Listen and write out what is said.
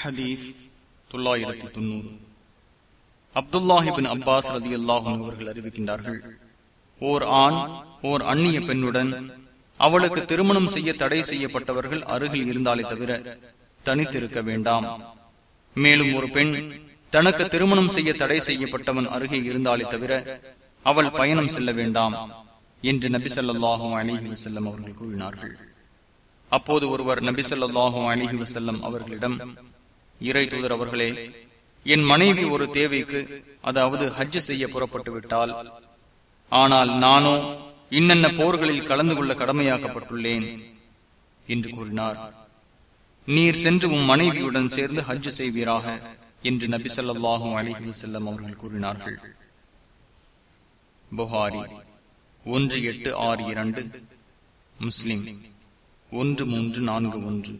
ஹதீஸ் தொள்ளாயிரத்தி தொண்ணூறு. அப்துல்லாஹிபின் அப்பாஸ் ரதி அல்லாஹும் அவர்கள் அறிவிக்கின்றார்கள் ஓர் ஆண் ஓர் அந்நிய பெண்ணுடன் அவளுக்கு திருமணம் செய்ய தடை செய்யப்பட்டவர்கள் அருகில் இருந்தாலே தவிர தனித்திருக்க வேண்டாம். மேலும் ஒரு பெண் தனக்கு திருமணம் செய்ய தடை செய்யப்பட்டவன் அருகே இருந்தாலே தவிர அவள் பயணம் செல்ல வேண்டாம் என்று நபி சொல்லாஹும் அலிஹி வசல்லம் அவர்கள் கூறினார்கள். அப்போது ஒருவர் நபி சொல்லாஹும் அலிஹி வசல்லம் அவர்களிடம் இறை தூதர் அவர்களே என் மனைவி ஒரு தேவைக்கு அதாவது ஹஜ் செய்ய புறப்பட்டு விட்டால் ஆனால் நானோ இன்னென்ன போர்களில் கலந்து கொள்ள கடமையாக்கப்பட்டுள்ளேன் என்று கூறினார். நீர் சென்று உன் மனைவியுடன் சேர்ந்து ஹஜ் செய்வீராக என்று நபி சொல்லாஹும் அலிஹி செல்லம் அவர்கள் கூறினார்கள். புகாரி ஒன்று எட்டு ஆறு இரண்டு முஸ்லிம் ஒன்று மூன்று நான்கு ஒன்று.